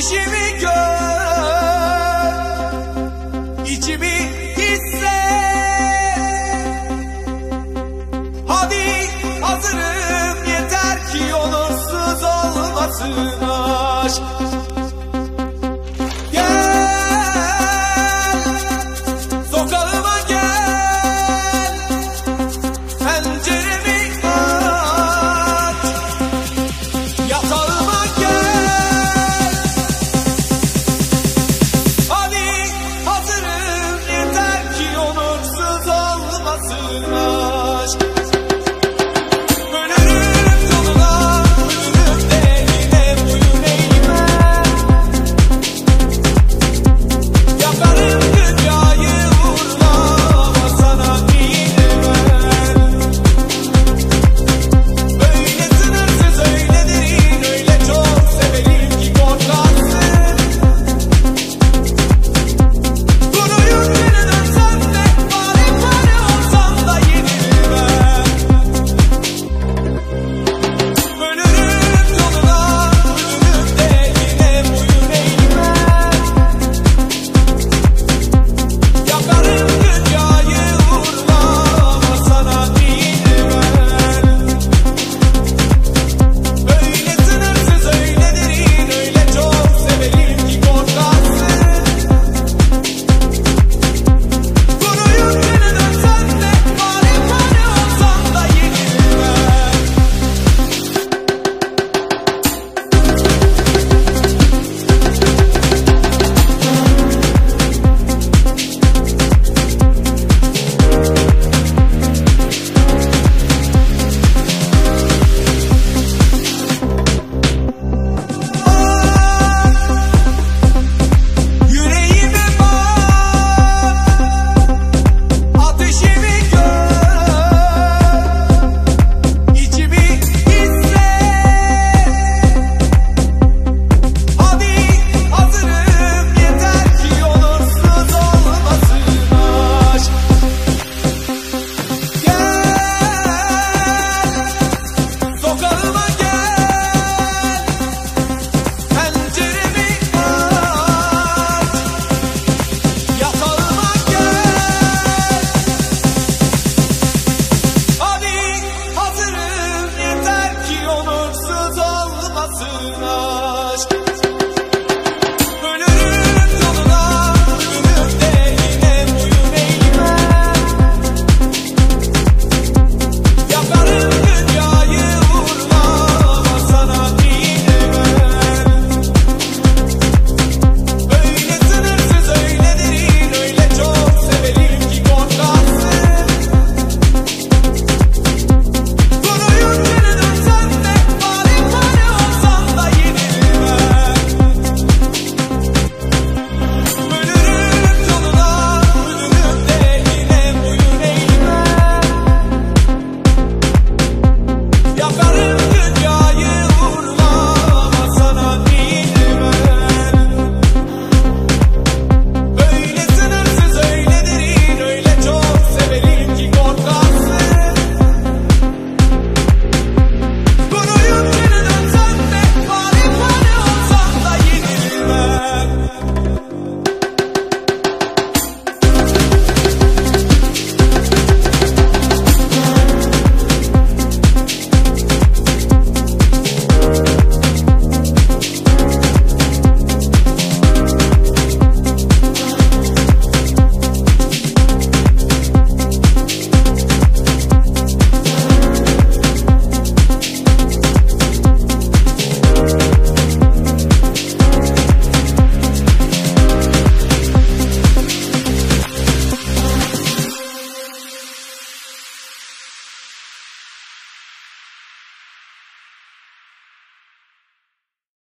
ateşimi gör.